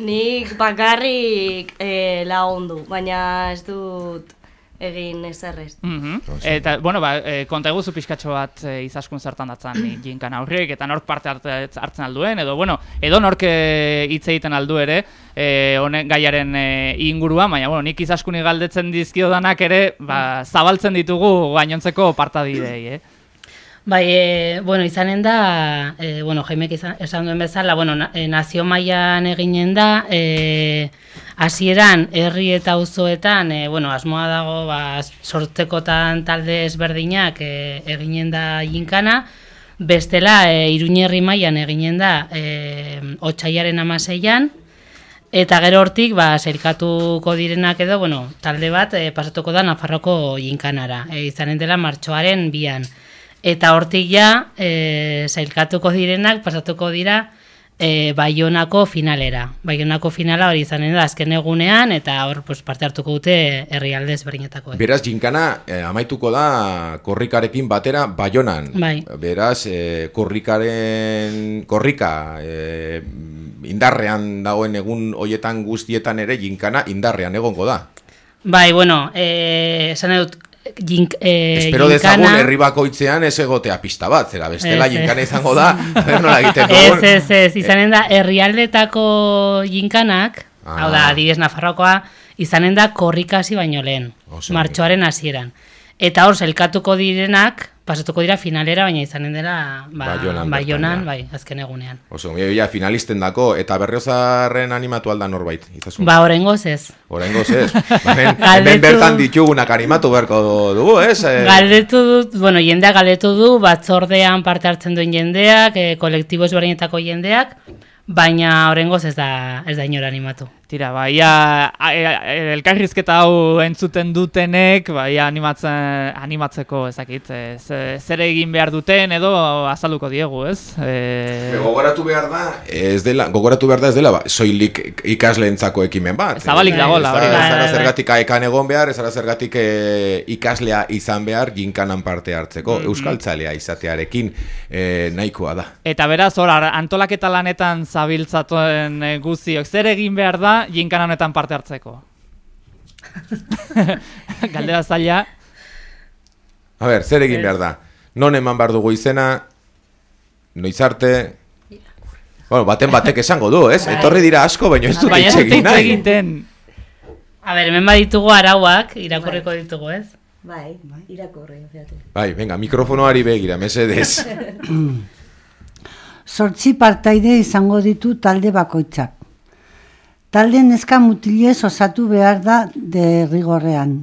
Nik bakarrik eh, lagundu, baina ez dut egin ezerrez. Mhm. Eta, bueno, ba, e, konta eguzu pixkatxo bat e, izaskun zertan datzan [COUGHS] jinkana horrek, eta nork parte hartzen alduen, edo, bueno, edo nork e, hitz egiten aldu ere, e, honen gaiaren e, inguruan, baina, bueno, nik izaskuni galdetzen dizkiodanak ere, ba, zabaltzen ditugu gainontzeko partadidei, eh? Bai, e, bueno, izanen da, e, bueno, Jaimek izan, esan duen bezala, bueno, na, e, nazio mailan eginen da, e, hasieran herri eta auzoetan, e, bueno, asmoa dago, ba, sortzekotan talde ezberdinak e, eginen da jinkana, bestela, e, iruñerri mailan eginen da, e, otxaiaren amaseian, Eta gero hortik, ba, sailkatuko direnak edo, bueno, talde bat e, pasatuko da Nafarroko jinkanara, e, izanen dela martxoaren bian. Eta hortik ja, e, sailkatuko direnak pasatuko dira e, Baionako finalera. Baionako finala hori izanen da azken egunean, eta hor pues, parte hartuko dute herrialde ezberdinetakoek. Beraz, jinkana eh, amaituko da korrikarekin batera baionan. Bai. Beraz, eh, korrikaren, korrika eh, indarrean dagoen egun hoietan guztietan ere jinkana indarrean egongo da. Bai, bueno, eh, esan dut, jink, eh, Espero dezagun jinkana- herri bakoitzean ez egotea pista bat, zera bestela Ez, ez. jinkana izango da, [LAUGHS] a ber nola egiten Ez, dugun. ez, ez, izanen da, herrialdetako jinkanak, Ah. hau da, adibidez Nafarroakoa, izanen da korrikasi baino lehen, Oso martxoaren hasieran. Eta hor, zelkatuko direnak, pasatuko dira finalera, baina izanen dela, ba, Baionan Baionan, ja. bai, azken egunean. Oso, ja, finalisten dako, eta berriozarren animatu alda norbait, izasun. Ba, orengoz ez. Oraingoz ez. Ba, [LAUGHS] Hemen, hemen Galdetu- bertan ditugunak animatu beharko dugu, ez? Eh, [LAUGHS] Galdetu dut, bueno, jendeak galdetu du, batzordean parte hartzen duen jendeak, e, kolektibo ezberdinetako jendeak, baina orengoz ez da, ez da inora animatu. Tira, ba, ia, a- e- elkarrizketa hau entzuten dutenek, ba, ia animatzen, animatzeko ezakit, e, ze- zer egin behar duten edo azalduko diegu, ez? E, Gogoratu behar da, ez dela, gogoratu behar da ez dela, ba, soilik ikasleentzako ekimen bat. Zabalik dagoela, Ez hori da- da. Ez zara Bai, bai. zergatik aekan egon behar, ez zara zergatik eh, ikaslea izan behar jinkanan parte hartzeko, Mhm. euskaltzalea izatearekin eh, nahikoa da. Eta beraz, hor, antolaketa lanetan zabiltzatuen e, guztiok, zer egin behar da jinkana honetan parte hartzeko? [LAUGHS] Galdera zaila, A ber, zer egin behar da? Non eman behar dugu izena, noiz arte, bueno, baten batek esango du, ez? Bai. Etorri dira asko, baina ez dut hitz dut egin nahi. egiten. A ber, hemen baditugu arauak, irakurriko ditugu, ez? Bai, irakurri, fíjate. Bai, venga, mikrofonoari begira, mesedez. [COUGHS] Sortzi partaide izango ditu talde bakoitzak. Talde neska mutilez osatu behar da derrigorrean.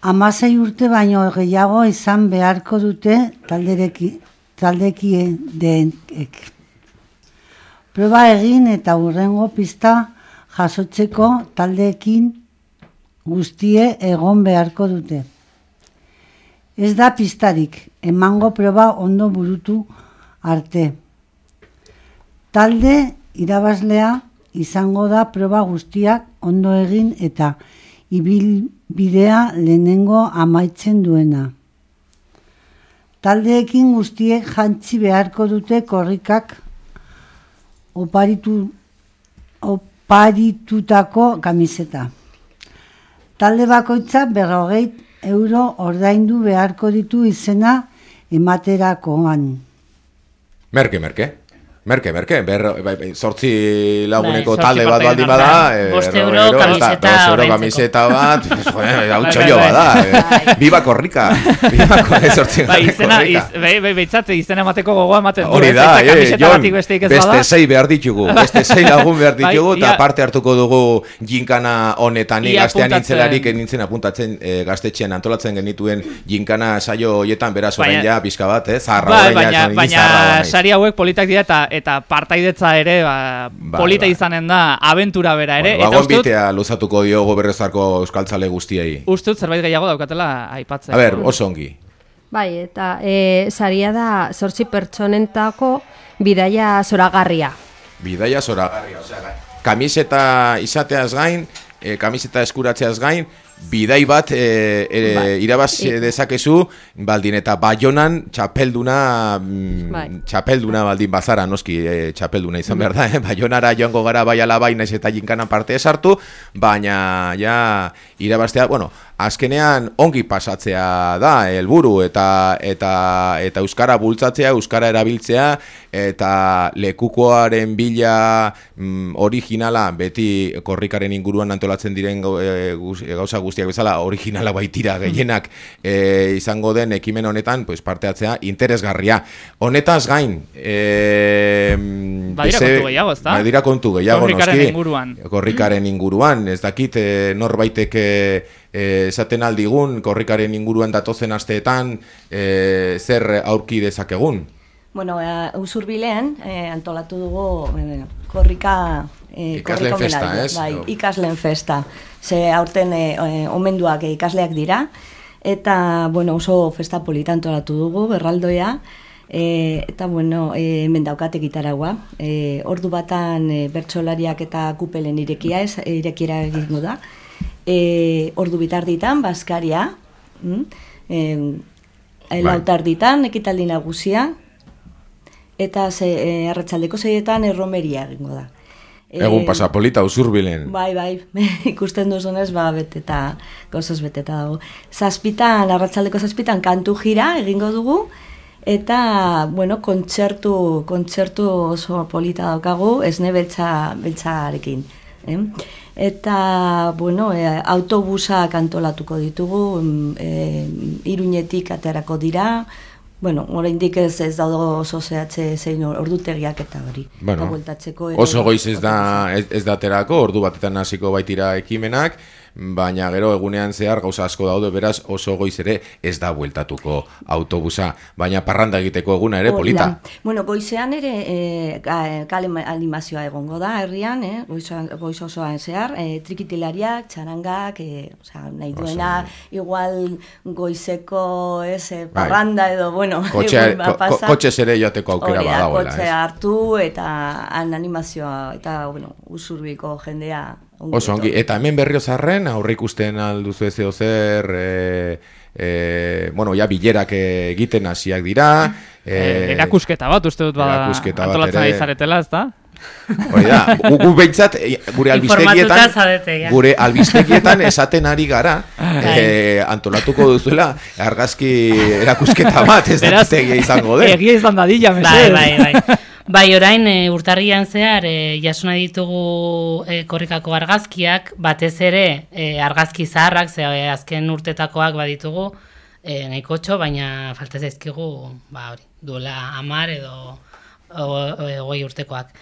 Hamasei urte baino gehiago izan beharko dute taldereki, taldekie denek. Proba egin eta hurrengo pista jasotzeko taldeekin guztie egon beharko dute. Ez da pistarik, emango proba ondo burutu arte. Talde irabazlea izango da proba guztiak ondo egin eta ibilbidea lehenengo amaitzen duena. Taldeekin guztiek jantzi beharko dute korrikak oparitu, oparitutako kamiseta. Talde bakoitza berrogeit euro ordaindu beharko ditu izena ematerakoan. Merke, merke. Merke, merke, ber, bai, bai, sortzi laguneko Bai, talde bat baldin bada, artean. eh, euro kamiseta euro kamiseta bat, [LAUGHS] hau Bai, txollo bai, bada, bai. [LAUGHS] eh, biba korrika, biba korrika, sortzi Bai, izena, korrika. iz, bai, bai, beitzat, izena emateko gogoa ematen. Hori ez? da, eh, kamiseta Jon, beste sei behar ditugu, beste sei [LAUGHS] lagun behar Bai, ditugu, eta parte hartuko dugu jinkana honetan, gaztean nintzelarik, nintzen apuntatzen eh, gaztetxean antolatzen genituen jinkana saio hoietan, beraz orain ja, pizka bat, eh, Bai, ja, baina, baina sari hauek politak dira eta eta partaidetza ere ba, Bai, polita bai. izanen da abentura bera ere. Bueno, eta dut, bitea luzatuko diogo berrezarko euskaltzale guztiei. uste dut zerbait gehiago daukatela aipatzen. A ber, oso ongi. Bai, eta e, saria da zortzi pertsonentako bidaia zoragarria. Bidaia zoragarria, osea, kamiseta izateaz gain, e, kamiseta eskuratzeaz gain, bidai bat e, e, Bai. irabaz I- dezakezu, baldin eta baionan txapelduna, mm, Bai. txapelduna baldin bazara, noski e, txapelduna izan behar da, eh? [LAUGHS] baionara joango gara bai ala bai naiz eta jinkanan parte esartu, baina ja irabaztea, bueno, azkenean ongi pasatzea da helburu eta eta eta euskara bultzatzea, euskara erabiltzea eta lekukoaren bila mm, originala beti korrikaren inguruan antolatzen diren e, e, gauza guztiak bezala originala baitira gehienak e, izango den ekimen honetan pues parte hartzea interesgarria. Honetaz gain, e, Badira kontu gehiago, ezta? Badira kontu gehiago, Korrikaren noski. inguruan. Korrikaren inguruan, ez dakit e, norbaitek e, esaten aldigun, korrikaren inguruan datozen asteetan e, zer aurki dezakegun. Bueno, eh, usurbilean eh, antolatu dugu eh, korrika eh, Ikasleen festa, ez? Bai, ikasleen festa. Ze aurten eh, eh, omenduak eh, ikasleak dira eta bueno, oso festa polita antolatu dugu berraldoia. E, eta bueno, e, hemen daukate gitaragua. E, ordu batan e, bertsolariak eta kupelen irekia ez, irekiera egingo da. E, ordu bitarditan, Baskaria, mm? e, Bai. lautarditan, ekitaldi nagusia, eta ze, e, arratsaldeko zeietan erromeria egingo da. E, Egun pasapolita usurbilen. Bai, bai, [LAUGHS] ikusten duzunez, ba, beteta, gozos beteta dago. Zazpitan, arratsaldeko zazpitan kantu jira egingo dugu, eta, bueno, kontzertu, kontzertu oso polita daukagu, esne beltza, beltzarekin. Eh? Eta, bueno, e, autobusak antolatuko ditugu, mm, e, iruñetik aterako dira, bueno, oraindik ez ez daude oso zehatze zein ordutegiak eta hori. Bueno, Eta bueltatzeko oso goiz ez da ez, ez da aterako, ordu batetan hasiko baitira ekimenak, baina gero egunean zehar gauza asko daude, beraz oso goiz ere ez da bueltatuko autobusa, baina parranda egiteko eguna ere polita. da. Bueno, goizean ere e, kale ma- animazioa egongo da herrian, eh? goizoan, goiz osoan zehar, e, trikitilariak, txarangak, e, osea, nahi duena, igual goizeko ez, e, parranda edo, bueno, [LAUGHS] bat ko, ko, pasa. kotxez ere joateko aukera Hori da, badagoela, kotxea ez? hartu eta han animazioa eta, bueno, usurbiko jendea ongi Oso ongi, eta hemen berrio zarren, aurre ikusten alduzu ez zer, e, e, bueno, ja bilerak egiten hasiak dira, Eh, e, erakusketa bat, uste dut bada erakusketa bat antolatzen ere. ari zaretela, ez da? Hori da, gu, gu behintzat, e, gure albistegietan, ja. gure albistegietan esaten ari gara, e, antolatuko duzuela, argazki erakusketa bat, ez dakitegia izango den. Egia izan dadila, mesedez. bai, bai. Bai, orain, e, urtarrian zehar, e, jasuna ditugu e, korrikako argazkiak, batez ere, e, argazki zaharrak, ze e, azken urtetakoak baditugu, e, nahikotxo, baina falta zaizkigu, ba, hori, duela amar edo hogei urtekoak.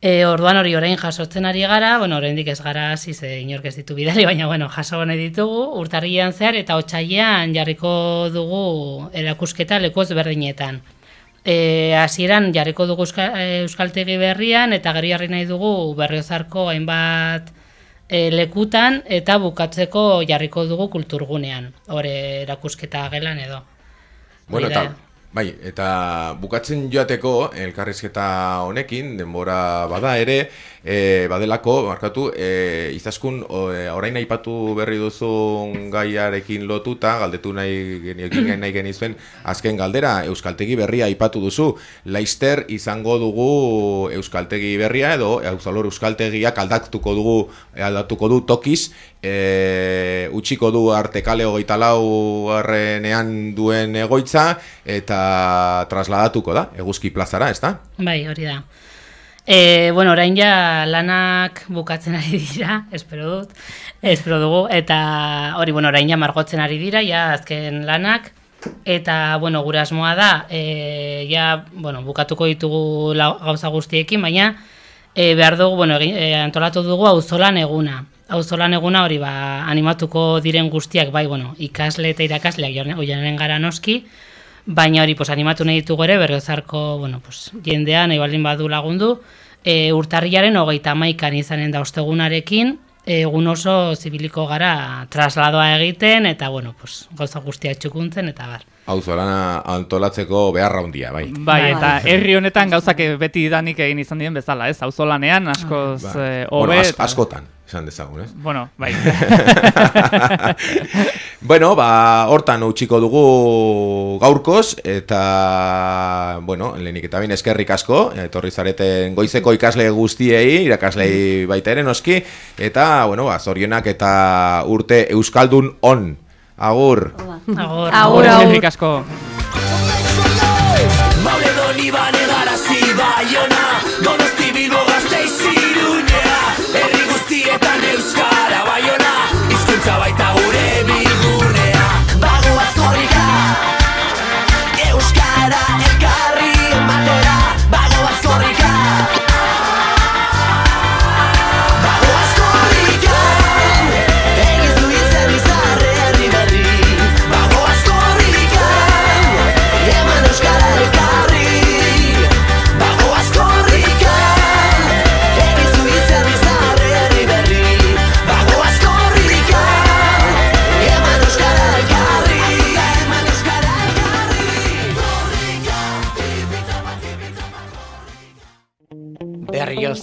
E, orduan hori orain jasotzen ari gara, bueno, oraindik ez gara hasi ze inork ez ditu bidali, [LAUGHS] baina bueno, jaso nahi ditugu urtarrilean zehar eta otsailean jarriko dugu erakusketa leku ezberdinetan. E, hasieran jarriko dugu euska, e, euskaltegi berrian eta gero jarri nahi dugu berriozarko hainbat e, lekutan eta bukatzeko jarriko dugu kulturgunean. Hore erakusketa gelan edo. Bueno, eta, bai, eta bukatzen joateko elkarrizketa honekin, denbora bada ere, e, badelako, markatu, e, izaskun o, e, orain aipatu berri duzun gaiarekin lotuta, galdetu nahi geniokin [CLEARS THROAT] nahi genizuen, azken galdera, Euskaltegi berria aipatu duzu, Laister izango dugu Euskaltegi berria edo Euskalor Euskaltegiak aldatuko dugu aldatuko du tokiz, e, utxiko du artekale hogeita lau garrenean duen egoitza eta trasladatuko da, eguzki plazara, ez da? Bai, hori da. E, bueno, orain ja lanak bukatzen ari dira, espero dut, espero dugu, eta hori, bueno, orain ja margotzen ari dira, ja azken lanak, eta, bueno, gure asmoa da, e, ja, bueno, bukatuko ditugu gauza guztiekin, baina e, behar dugu, bueno, e, antolatu dugu auzolan eguna. Auzolan eguna hori, ba, animatuko diren guztiak, bai, bueno, ikasle eta irakasleak joanen gara noski, baina hori pues, animatu nahi ditugu ere berriozarko bueno, pues, jendea nahi baldin badu lagundu e, urtarriaren hogeita maikan izanen da ostegunarekin egun oso zibiliko gara trasladoa egiten eta bueno, pues, gauza guztiak txukuntzen eta bar. Auzolana antolatzeko beharra handia, bai. Bai, eta herri honetan gauzak beti danik egin izan diren bezala, ez? Auzolanean askoz Ba. eh, Bueno, hobe. as- askotan, esan dezagun, ez? Bueno, bai. [LAUGHS] bueno, ba, hortan utxiko dugu gaurkoz, eta, bueno, lehenik eta bain eskerrik asko, etorri zareten goizeko ikasle guztiei, irakaslei baita ere noski, eta, bueno, ba, zorionak eta urte Euskaldun on. Agur. Agur. Agur, eskerrik asko. Mauledo Libane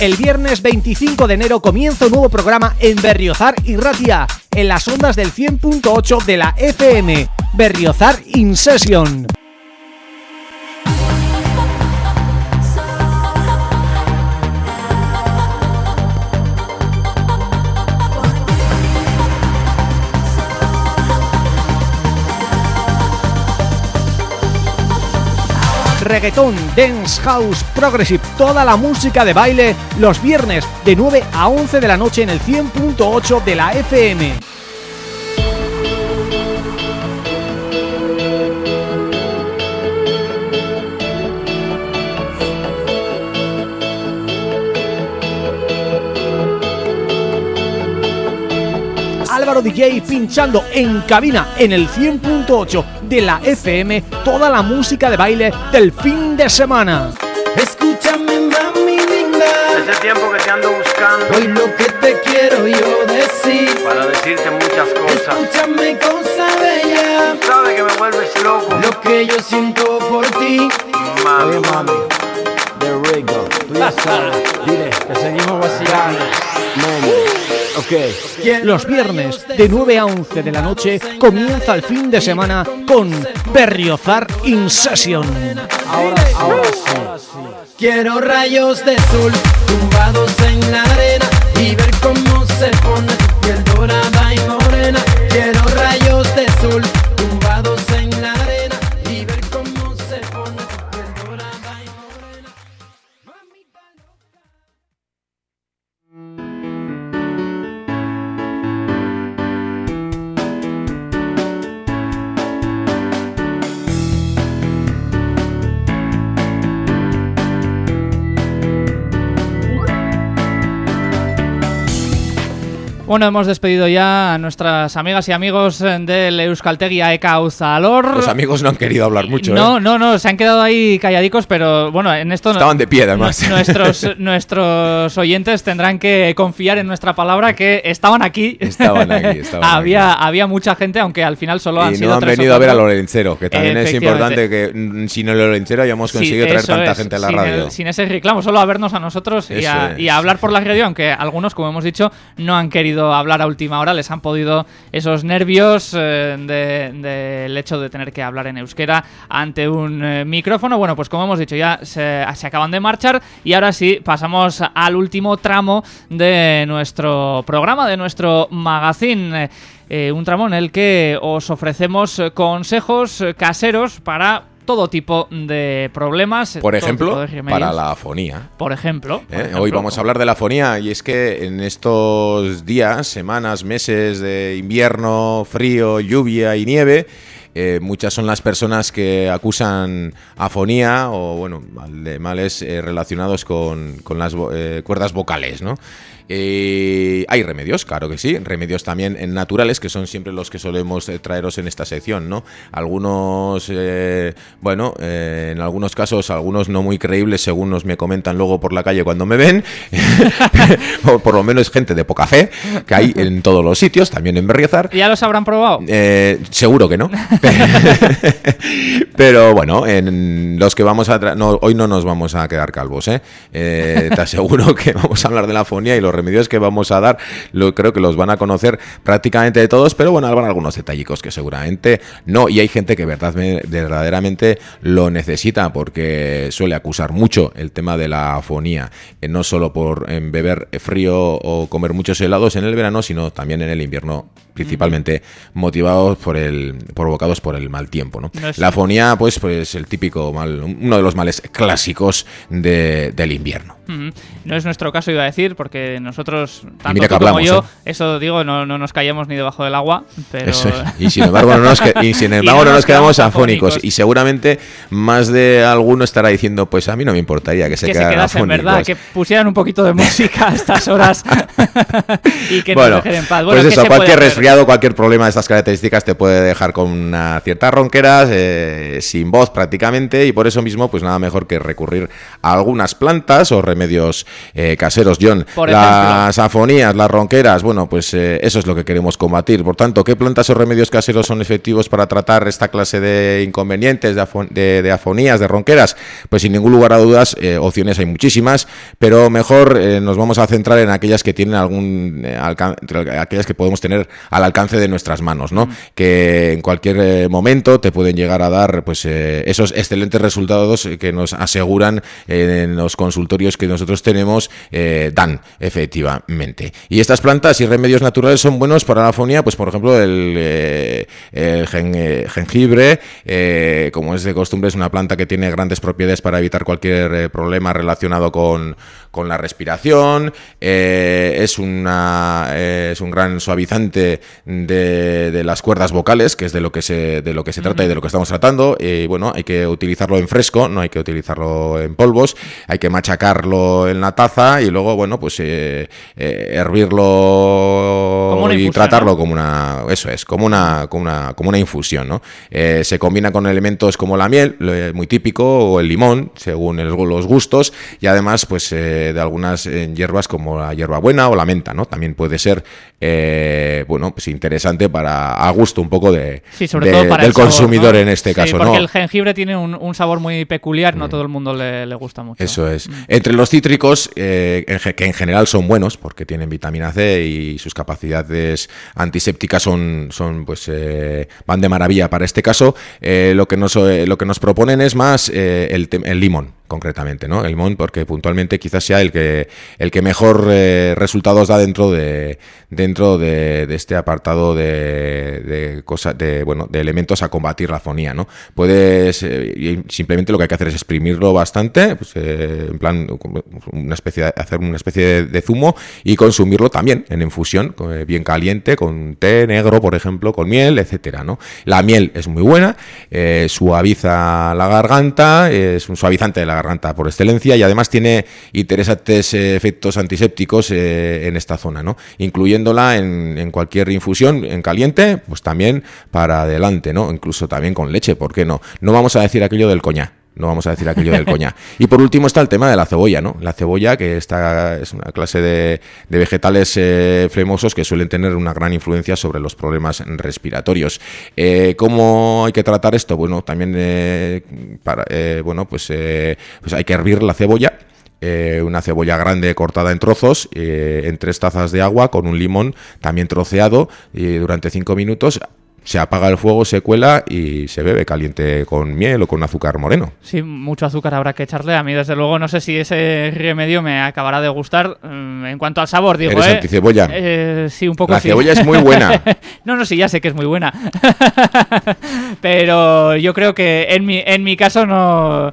El viernes 25 de enero comienza un nuevo programa en Berriozar y Ratia, en las ondas del 100.8 de la FM. Berriozar In Session. Reggaetón, dance, house, progressive, toda la música de baile los viernes de 9 a 11 de la noche en el 100.8 de la FM. Álvaro DJ pinchando en cabina en el 100.8 de la FM toda la música de baile del fin de semana. Escúchame mami linda. Ese tiempo que te ando buscando. Hoy lo que te quiero yo decir. Para decirte muchas cosas. Escúchame cosa bella. Tú sabes que me vuelves loco. Lo que yo siento por ti. Mami, Oye mami. The Rigo Tú ya sabes. Dile. Que seguimos vacilando Ok. Los viernes de 9 a 11 de la noche comienza el fin de semana con Berriozar In Session. Ahora, ahora sí. Quiero rayos de sol tumbados en la arena y ver cómo se Bueno, hemos despedido ya a nuestras amigas y amigos del Euskaltegui AECA Uzalor. Los amigos no han querido hablar mucho, No, ¿eh? no, no, se han quedado ahí calladicos, pero bueno, en esto... Estaban de pie, además. nu- [LAUGHS] Nuestros, nuestros oyentes tendrán que confiar en nuestra palabra que estaban aquí. Estaban aquí, [LAUGHS] estaban había, había mucha gente, aunque al final solo han Y sido no han tres o venido a ver a. Lorencero, que también es importante que mm, sin el Lorencero hayamos Sí, conseguido traer eso tanta es, gente a la sin radio. el- sin ese reclamo, solo a vernos a nosotros y a, y a hablar por la radio, aunque algunos, como hemos dicho, no han querido hablar a última hora, les han podido esos nervios eh, de- del hecho de tener que hablar en euskera ante un eh, micrófono. Bueno, pues como hemos dicho, ya se, acaban de marchar y ahora sí pasamos al último tramo de nuestro programa, de nuestro magazine. eh, un tramo en el que os ofrecemos consejos caseros para todo tipo de problemas. Por ejemplo, para la afonía. Por ejemplo. por ¿eh? ejemplo. Hoy vamos a hablar de la afonía y es que en estos días, semanas, meses de invierno, frío, lluvia y nieve, eh, muchas son las personas que acusan afonía o bueno males eh, relacionados con, con las eh, cuerdas vocales, ¿no? Eh, hay remedios, claro que sí, remedios también en naturales, que son siempre los que solemos eh, traeros en esta sección, ¿no? Algunos, eh, bueno, eh, en algunos casos, algunos no muy creíbles, según nos me comentan luego por la calle cuando me ven, [LAUGHS] o por lo menos gente de poca fe, que hay en todos los sitios, también en Berriozar. ¿Ya los habrán probado? Seguro que no. [LAUGHS] Pero bueno, en los que vamos a... No, hoy no nos vamos a quedar calvos, Te aseguro que vamos a hablar de la fonía y los remedios que vamos a dar, lo, creo que los van a conocer prácticamente todos, pero bueno, habrá algunos detallicos que seguramente no. Y hay gente que verdad, verdaderamente lo necesita porque suele acusar mucho el tema de la afonía, eh, no solo por em, beber frío o comer muchos helados en el verano, sino también en el invierno principalmente motivados por el provocados por el mal tiempo ¿no? No es- la afonía pues pues el típico mal uno de los males clásicos de- del invierno. No es nuestro caso, iba a decir, porque nosotros, tanto mira que tú como yo, ¿eh? eso digo, no, no nos callamos ni debajo del agua, pero... Eso es. Y sin embargo no nos, que- y sin [LAUGHS] Y embargo no nos quedamos afónicos. Y seguramente más de alguno estará diciendo, pues a mí no me importaría que se que se quedasen, afónicos. ¿verdad? Que pusieran un poquito de música a estas horas [LAUGHS] [LAUGHS] y que bueno, nos dejen en paz. Bueno, pues ¿qué eso, cualquier resfriado, cualquier problema de estas características te puede dejar con una cierta ronquera, eh, sin voz prácticamente, y por eso mismo, pues nada mejor que recurrir a algunas plantas o remedios eh, caseros. John, Por las afonías, las ronqueras, bueno, pues eh, eso es lo que queremos combatir. Por tanto, ¿qué plantas o remedios caseros son efectivos para tratar esta clase de inconvenientes, de, afon- de- de afonías, de ronqueras? Pues sin ningún lugar a dudas, eh, opciones hay muchísimas, pero mejor eh, nos vamos a centrar en aquellas que tienen algún aquellas que podemos tener al alcance de nuestras manos, ¿no? Que en cualquier momento te pueden llegar a dar pues esos excelentes resultados que nos aseguran en los consultorios que nosotros tenemos dan efectivamente. Y estas plantas y remedios naturales son buenos para la afonía, pues por ejemplo el, eh, eh, jengibre, eh, como es de costumbre, es una planta que tiene grandes propiedades para evitar cualquier problema relacionado con, con la respiración, es, una, es un gran suavizante de, las cuerdas vocales, que es de lo que se, de lo que se trata y de lo que estamos tratando. Y bueno, hay que utilizarlo en fresco, no hay que utilizarlo en polvos, hay que machacarlo en la taza y luego, bueno, pues eh, hervirlo Como una y infusión, tratarlo ¿no? como una, eso es, como una, como una, como una infusión, ¿no? Eh, se combina con elementos como la miel, eh, muy típico, o el limón, según el- los gustos, y además, pues, eh, de algunas eh, hierbas como la hierbabuena o la menta, ¿no? También puede ser, eh, bueno, pues interesante para, a gusto un poco de, Sí, sobre de- todo para del el sabor, consumidor ¿no? en este Sí, caso, porque ¿no? el jengibre tiene un, un sabor muy peculiar, no todo el mundo le, le gusta mucho. Eso es. Entre los cítricos, eh, que en general son buenos, porque tienen vitamina C y sus capacidades antisépticas son, son pues, eh, van de maravilla para este caso, eh, lo, que nos, eh, lo que nos proponen es más eh, el, el limón, concretamente, ¿no? El limón, porque puntualmente quizás sea el que, el que mejor eh, resultados da dentro de, dentro de, este apartado de, de de, bueno, de elementos a combatir la fonía, ¿no? Puedes, eh, simplemente lo que hay que hacer es exprimirlo bastante, pues, eh, en plan, una especie de- hacer una especie de, de zumo y consumirlo también en infusión, bien caliente, con té negro, por ejemplo, con miel, etcétera, ¿no? La miel es muy buena, suaviza la garganta, es un suavizante de la garganta por excelencia y además tiene interesantes eh, efectos antisépticos eh, en esta zona, ¿no? Incluyéndola en, en cualquier infusión en caliente, pues también para adelante, ¿no? Incluso también con leche, ¿por qué no? No vamos a decir aquello del coñac. No vamos a decir aquello del coñac. Y por último está el tema de la cebolla, ¿no? La cebolla, que esta es una clase de, de vegetales eh, flemosos que suelen tener una gran influencia sobre los problemas respiratorios. Eh, ¿Cómo hay que tratar esto? Bueno, también eh, eh, bueno, pues, eh, pues hay que hervir la cebolla. una cebolla grande cortada en trozos, en tres tazas de agua con un limón también troceado durante cinco minutos se apaga el fuego, se cuela y se bebe caliente con miel o con azúcar moreno. Sí, mucho azúcar habrá que echarle. A mí, desde luego, no sé si ese remedio me acabará de gustar. Mm, En cuanto al sabor, digo, ¿Eres ¿eh? anticebolla? Eh, sí, un poco La sí. cebolla es muy buena. [LAUGHS] no, no, sí, ya sé que es muy buena. [LAUGHS] Pero yo creo que en mi, en mi caso no...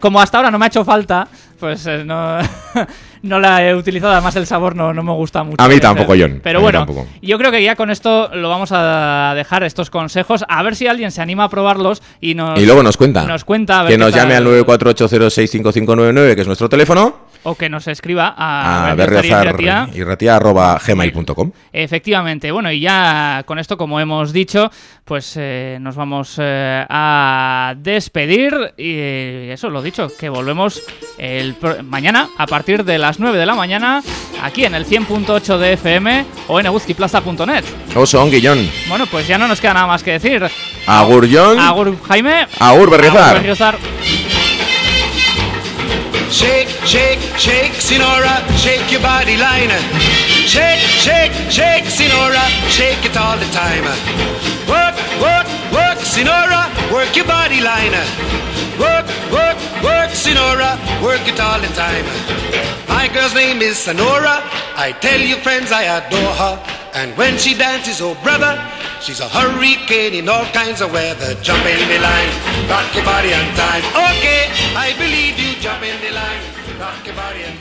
Como hasta ahora no me ha hecho falta, pues eh, no, [LAUGHS] no la he utilizado. Además, el sabor no, no me gusta mucho. A mí tampoco, John. Pero bueno, tampoco. yo creo que ya con esto lo vamos a dejar, estos consejos. A ver si alguien se anima a probarlos y nos... Y luego nos cuenta. Nos cuenta. a ver que nos llame al 948065599, que es nuestro teléfono, O que nos escriba a, a berriozar y berriozar Irratia. y ratia arroba gmail.com. Efectivamente, bueno, y ya con esto, como hemos dicho, pues eh, nos vamos eh, a despedir y eso, lo dicho, que volvemos el mañana a partir de las 9 de la mañana aquí en el 100.8 de FM o en eguzquiplaza.net. Oso, John. Bueno, pues ya no nos queda nada más que decir. Agur, John. Agur, Jaime. Agur, Berriozar. Agur, Berriozar. Shake, shake, shake, Sinora, shake your body line. Shake, shake, shake, Sinora, shake it all the time. Work, work, work, Sinora, work your body line. Work, work, work, Sinora, work it all the time. My girl's name is Sonora. I tell you, friends, I adore her. And when she dances, oh brother, she's a hurricane in all kinds of weather. Jump in the line, rock your body on time. Okay, I believe you. Jump in the line, rock your body on time.